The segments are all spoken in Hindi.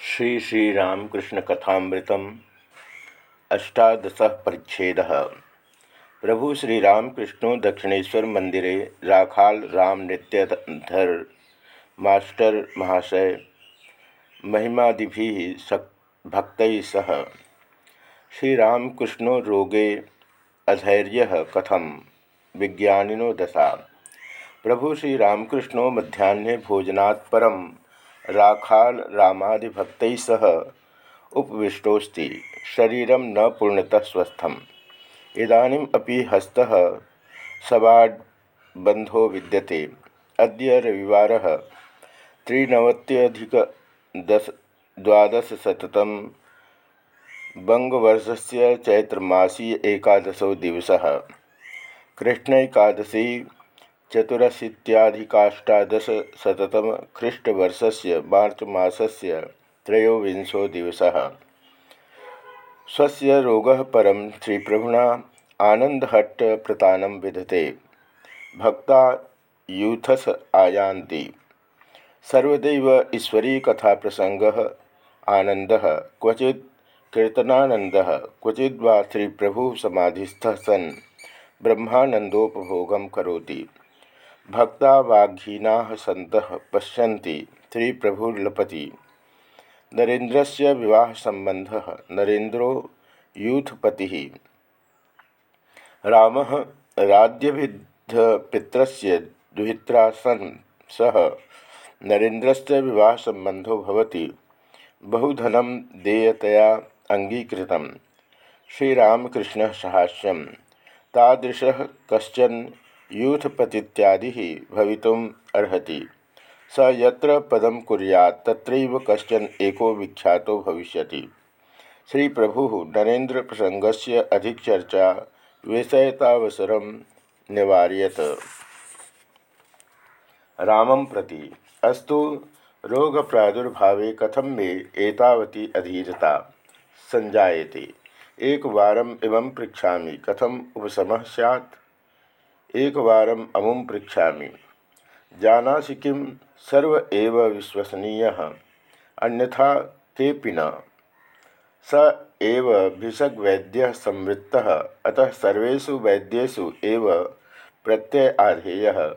श्री श्रीरामकृष्ण कथामृतम अष्टादश परिच्छेद। प्रभु श्रीरामकृष्णो दक्षिणेश्वर मंदिरे राखाल राम नृत्यधर मास्टर महाशय महिमादि भक्त सह। श्रीरामकृष्णो रोगे अधैर्य कथम विज्ञानिनो दशा। प्रभु श्रीरामकृष्णो मध्यान्हे भोजनात् परम राखाल रामादिभक्त सह उपविष्टोस्ति शरीर न पूर्णतः स्वस्थम। इदानीम हस्त सवाडबंधो विद्यते। अद्य रविवार। त्रिनवत्यधिक दश द्वादशशतम बंगवर्षस्य चैत्रमासी एकादशो दिवसः। कृष्णैकादशी चतुरशीत्याधिकाष्टादशशततम ख्रीष्टवर्षस्य मार्च मासस्य त्रयोविंशो दिवसः। स्वस्य रोगः परं श्रीप्रभुना आनन्दहट्टप्रतानं विधते भक्ता यूथस आयान्ति। सर्वदैव ईश्वरीकथाप्रसङ्गः आनन्दः। क्वचित् कीर्तनानन्दः क्वचिद्वा श्रीप्रभुः समाधिस्थः सन्। ब्रह्मानन्दोपभोगं करोति। भक्ता वाघीना सत पश्यन्ति श्रीप्रभुर्लपति नरेन्द्र से विवाह संबंध नरेन्द्रो यूथपति। राम राज्यभिद्ध दुहित्रा सन् सह नरेन्द्र विवाह संबंधो बहुधनं देयतया अंगीकृत श्रीरामकृष्ण सहास्यम। तादृश कशन यूथपतीत्यादि भवितुम स यत्र पदम कुर्यात् तत्रैव कश्चन एको विख्यातो भविष्यति। श्री प्रभु नरेन्द्र प्रसंगस्य अधिक चर्चा विषयतावसर निवार्यत। रामं प्रति अस्तु रोग प्रादुर्भावे कथम मे एतावती अधीरता? संजायते एक वारम एवं पृछा कथम उपशम सैत् एक बारम अमुम पृछा जानासि किं सर्व एव विश्वसनीय, अन्यथा केपि न। स एव भिषग्वैद्य संवृत्त, अतः सर्वेषु वैद्येषु एव प्रत्यय आधेय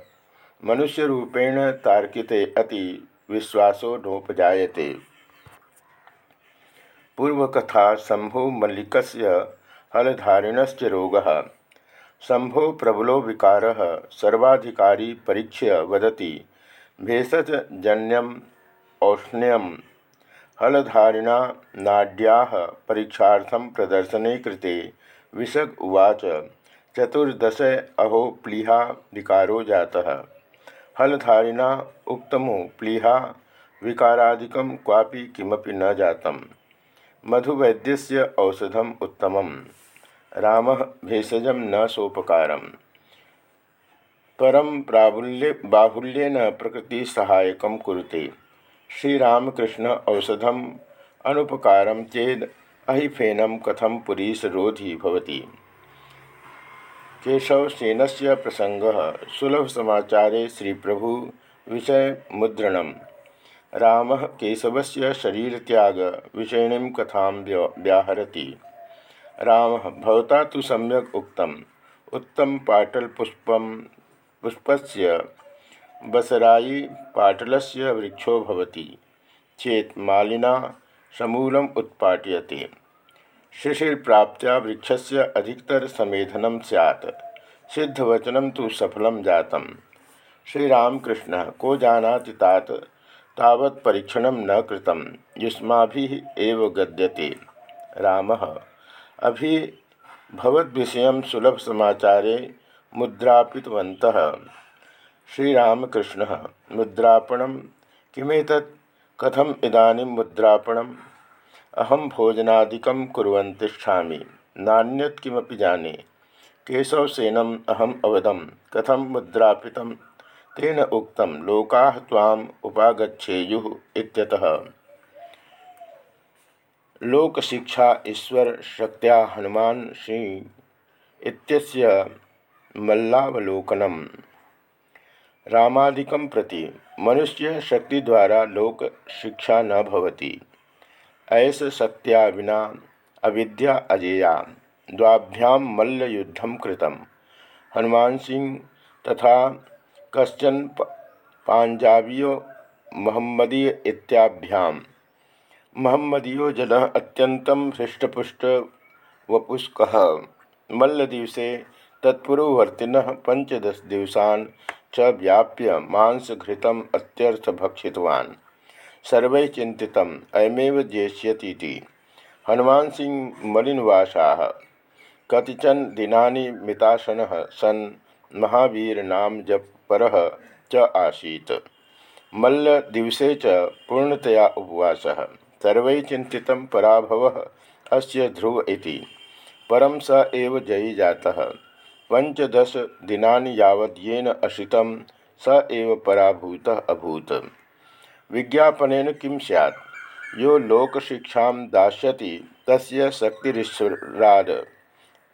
मनुष्यरूपेण तार्किते अति विश्वासो नोपजायते। पूर्वकथा शंभु मल्लिकस्य हलधारिणश्च रोगः। शंभो प्रबलो विकार, सर्वाधिकारी परीक्ष्य वदति। भेषजन्यम औष्ण्यम, हलधारिणा नाड्या परीक्षा प्रदर्शने कृते। विशग उवाच, चतुर्दश अहो प्लीहा विकारो जाता। हलधारिणा, उक्तमो प्लीहा, विकारादिकं क्वापि किमपि न जातं मधुवैद्यस्य औषधम उत्तमम्। राम भेषज न सोपकार परम प्राबुल्य, बाहुल्यन प्रकृति सहायक कुरुते। श्रीरामकृष्ण औषधम अनुपकार चेद अहिफेनम कथम पुरीशरोधी भवति। केशवसेन से प्रसंग सुलभ समाचारे श्री प्रभु विषय मुद्रण राम से शरीर त्याग विषयिणी कथा व्याहरती। राम, भवता तो सम्यक उक्तम। उत्तम पाटल पुष्प पुष्पस्य बसराई पाटलस्य वृक्षो भवति। चेत मालिना समूलम उत्पाट्यते शिशिर्प्राप्त्या वृक्षस्य अधिकतर समेधनं स्यात्। सिद्धवचनं तो सफल जातम। श्रीरामकृष्ण, को जानाति तात? तावत् परीक्षणं न कृतं युष्मा गद्यते। रामः अभी भवद्विषय सुलभ समाचारे मुद्रापितवत श्रीरामकृष्ण, मुद्रापण किमेत कथम इदानीं मुद्रापणम? अहम भोजनादिक तिष्ठामि नान्यत् किमपि जाने। केशवसेनम अहम अवदम कथम मुद्रापित? तेन उक्तं, लोकाः त्वाम् उपागछेयु लोक शिक्षा ईश्वर शक्त्या हनुमान सिंह इत्यस्य मल्लावलोकनम। रामादिकं प्रति मनुष्य शक्ति द्वारा लोक शिक्षा न भवति। ऐस शक्तिया विना अविद्या अजेया। द्वाभ्याम मल्लयुद्धम कृतम। हनुमान सिंह तथा कश्चन पांजाबियो महम्मदीय इत्याभ्याम। महम्मदीयो जन अत्यंतम हृष्टपुष्ट वपुष्क। मल्लदिवसे तत्पूर्ववर्तिन पंचदश दिवसान च व्याप्य मांसघृतम अत्यर्थ भक्षितवान् सर्वै चिन्तितम् अयमेव जेष्यतीति हनुमान सिंह मलिनवासा। कतिचन दिनानि मिताशनः सन् महावीरनाम जपर च आसीत्। मल्लदिवसे च पूर्णतया उपवासः। सर्वैः चिन्तितं पराभवः, अस्य ध्रुव इति। परम स एव जयी जातः। पंचदश दिनानि यावत् येन अशितं, स एव पराभूतः अभूत। विज्ञापनेन किं स्यात्? यो लोकशिक्षां दास्यति, तस्य शक्तिरीश्वराद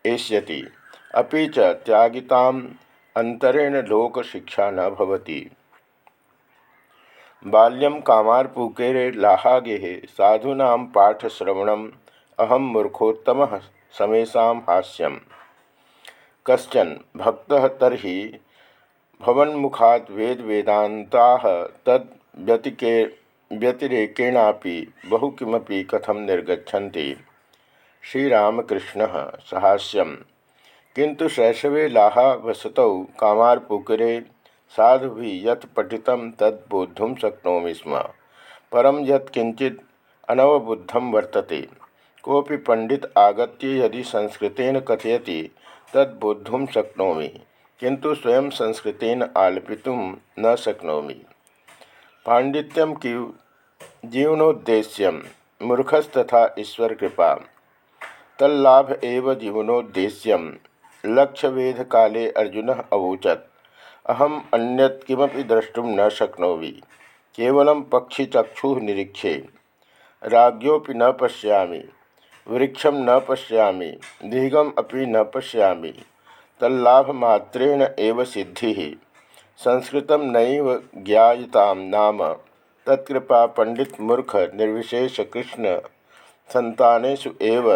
एष्यति। अपि च त्यागिताम् अंतरेण लोकशिक्षा न भवति। बाल्यम कामारपुकेरे लाहागे साधूना पाठश्रवणम अहम मूर्खोत्तम समेशा हास्यम। कशन भक्त तरी भवन्मुखात् वेद वेदाता तद व्यतिके, व्यतिरेकेणापि बहु किमपि कथम निर्गछन्ति श्रीरामकृष्ण सहास्यम। किंतु शैशवे लाहावसतौ कामारपुकुरे साधु यत् पठितं तद् बोद्धुं शक्नोमी स्म। परं यत् किञ्चित् अनवबुद्धं वर्तते। कोऽपि पंडित आगत्य यदि संस्कृतेन कथयति तद्बोद्धुम शक्नोमी किंतु स्वयं संस्कृतेन आलपितुं न शक्नोमी। पांडित्यम कि जीवनोद्देश्य, मूर्खस्तथा ईश्वर कृपा। तल्लाभ एव जीवनोद्देश्य लक्ष्यवेध काले अर्जुन अवोचत। अहम अन्यत् किमपि द्रष्टुम न शक्नोमि। केवलं पक्षिचक्षु निरीक्षे। राज्ञोपि न पश्यामि। वृक्षम न पश्यामि। दीर्घम अभी न पश्यामि। तल्लाभमात्रेण एव सिद्धि। संस्कृत नैव ज्ञायता नाम। तत्कृपा पंडित मूर्ख निर्विशेष कृष्ण संतानेषु एव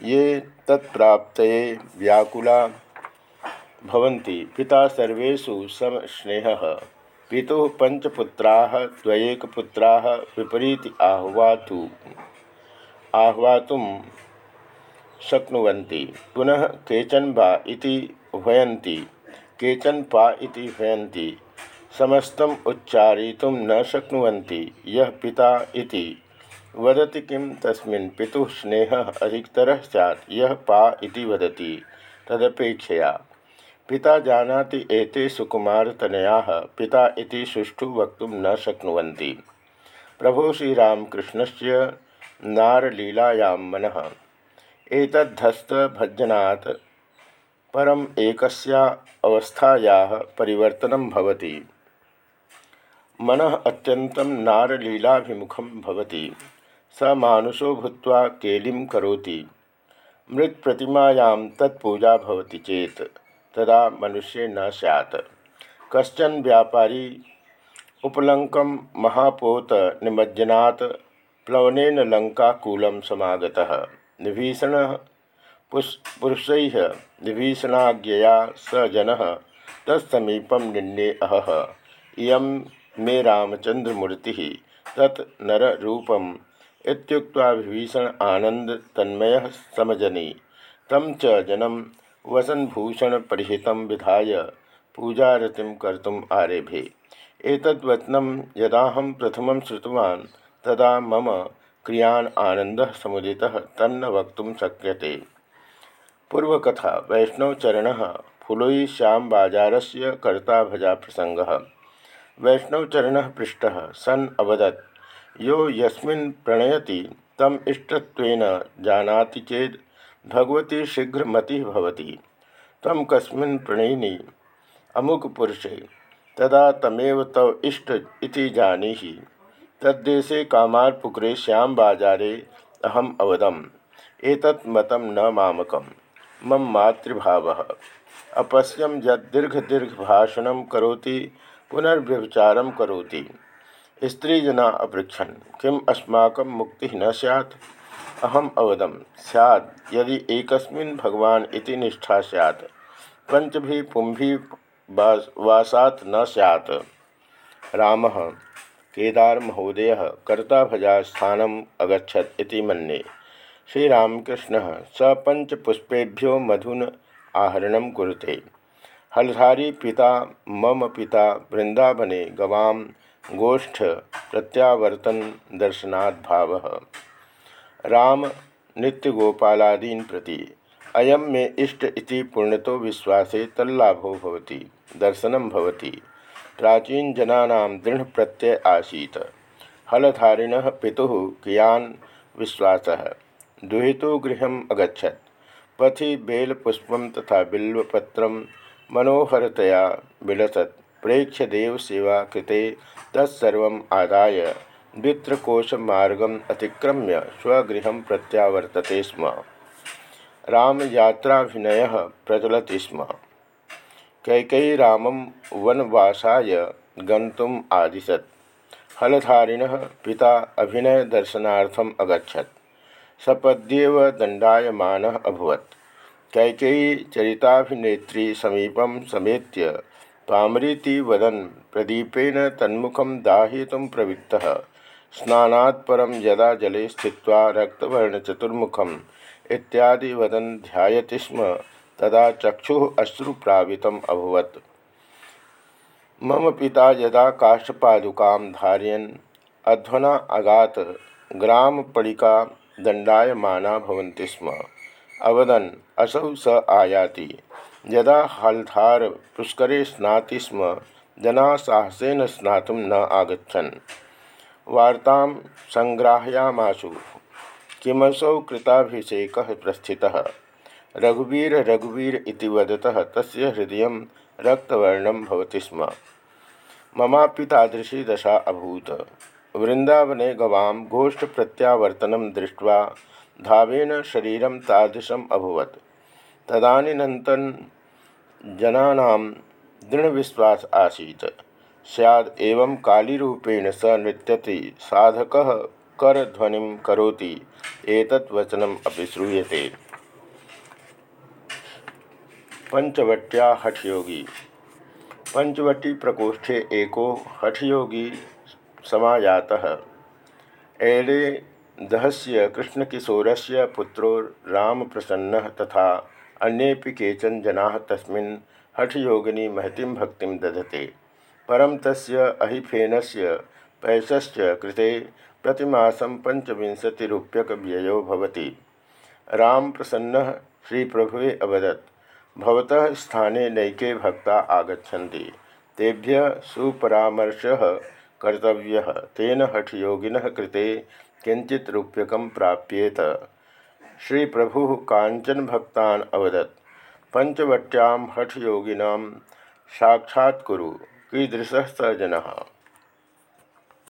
ये तत्प्राप्त व्याकुला। भवन्ति। पिता सर्वेषु सम स्नेह पिता पंचपुत्रा द्वयेकपुत्रा, विपरीत आह्वातु। आह्वातुं शक्नुवन्ति। पुनः केचन बा इति भयन्ति केचन पा इति भयन्ति। समस्तम् उच्चारयितुं न शक्नुवन्ति। यः पिता इति वदति किं तस्मिन् पितुः स्नेहः अधिकतरः स्यात्। यः पा इति वदति। तदपेक्षया पिता जानाति एते सुकुमारतनयाः, पिता इति सुष्ठु वक्तुं न शक्नुवन्ति। प्रभो श्रीरामकृष्णस्य नारलीलायां मन। एतद्धस्तभज्जनात् परम एकस्या अवस्थायाः परिवर्तनं भवति। मनः अत्यन्तं नारलीलाभिमुखं भवति। स मानुषो भूत्वा केलिं करोति। मृत्प्रतिमायां तत्पूजा भवति चेत्। तदा मनुष्य न स्यात्। कश्चन व्यापारी उपलङ्कं महापोत निमज्जनात्, प्लवनेन लङ्काकूलं समागतः। विभीषण पुरुष विभीषणाज्ञया स जन तत्समीपं निन्ने अह। इयं मे रामचंद्रमूर्ति तत् विभीषण आनंद तन्मय समजनी। तम च जनम वसनभूषणपरिहितं विधाय पूजारतिं कर्तुम् आरेभे। एतद्वचनं यदाहं प्रथमं श्रुतवान्, तदा मम क्रियान आनंद समुदित तन्न वक्त शक्यते। पूर्वकथा, वैष्णवचरण, फुलोई श्याम बाज़ार से कर्ता भजा प्रसंग वैष्णवचरण पृष्ठ सन अवदत। यो यस्मिन् प्रणयति, तम इष्टत्वेन जानाति चेत भगवती शीघ्रमति भवति। तम कस्मिन् प्रणयिनी अमुक पुरुषे, तदा तमेव तव इष्ट इति जानीहि। तद्देशे श्याम बाजारे अहम अवदम। एतत् मतम न मामकम। मम मातृभाव। अपश्यम यद दीर्घ दीर्घ भाषण करोति, पुनर्व्यभिचार करोति। स्त्रीजना अपृछन् किम् अस्माकं मुक्तिः न स्यात्? अहम् अवदम। सैद यदि एकस्मिन् भगवान् इति निष्ठा स्यात्, पञ्चभिः पुंभिः वासात् न स्यात्। रामः केदारमहोदयः कर्ताभजास्थानम् अगछत इति मन्ये। श्रीरामकृष्ण, स पंचपुष्पेभ्यो मधुन आहरण कुरुते। हलधारी पिता, मम पिता वृंदावने गवाम गोष्ठ प्रत्यावर्तन दर्शनात् भाव राम नित्य गोपालादीन प्रति। अयम मे इष्ट इति पूर्णतो विश्वासे तल्लाभो भवति दर्शनम भवति। प्राचीन जनानां दृढ़ प्रत्यय आसीत। हलधारिण पिता कियान विश्वास। दुहितो गृह अगछत पथि बेलपुष्प तथा बिल्वपत्र मनोहरतया विलसत प्रेक्ष्य देव सेवा कृते वित्रकोशमार्गम अतिक्रम्य स्वगृह प्रत्यावर्तते स्म। रामयात्राभिनय प्रचलति स्म। कैकयी रामं वनवासाय गन्तुम् आदिशत्। हलधारिणः पिता अभिनयदर्शनार्थम् अगछत् सपद्येव दण्डायमानः अभवत्। कैकेयी चरिताभिनेत्री समीपं समेत्य पामरीति वदन प्रदीपेन तन्मुखम दाहयितुं प्रवृत्तः। स्नानात् परं यदा जले स्थित्वा रक्तवर्णचतुर्मुखम् इत्यादि वदन ध्यायति स्म, तदा चक्षुः अश्रुप्लावितम् अभवत्। मम पिता यदा काष्ठपादुकां धारयन्, अध्वना अगात ग्रामपडिका दण्डायमाना भवन्ति स्म। अवदन्, असौ स आयाति। यदा हलधार पुष्करे स्नाति स्म जना साहसेन स्नातुं न आगछन वार्तां संग्राहयामाशु किमसौ कृताभिषेकः प्रस्थितः। रघुवीर रघुवीर वदतः तस्य हृदय रक्तवर्णं भवति स्म। तादृशी दशा अभूत। वृंदावने गवां गोष्ठप्रत्यावर्तनं दृष्ट्वा धावेन शरीरं तादृशम् अभवत्। तदानीन्तन जनानां दृढ़विश्वास आसीत्। सैद एवं स नृत्यति, साधक करध्वनि करोति, एतत् वचनम् अपि श्रूयते। पंचवट्या हठयोगी। पंचवटी प्रकोष्ठे एको हठयोगी समायातः। एले दहस्य कृष्णकिशोरस्य पुत्रो रामप्रसन्नः तथा अन्येपि केचन जना तस्मिन् हठयोगिनी महती भक्ति दधते परम तस्य अहिफेनस्य पैसस्य कृते प्रतिमासं पञ्चविंशतिरूप्यकव्ययो भवति। राम प्रसन्न श्री प्रभुवे अवदत्। भवतः स्थाने नैके भक्ता आगच्छन्ति। तेभ्य सुपरामर्शः कर्तव्यः। तेन हठयोगिनः कृते किंचित रूप्यकं प्राप्येत। श्री प्रभु कांचन भक्तान अवदत्। पंचवट्यां हठयोगिनां साक्षात्कुरु कीदृशः स जनः?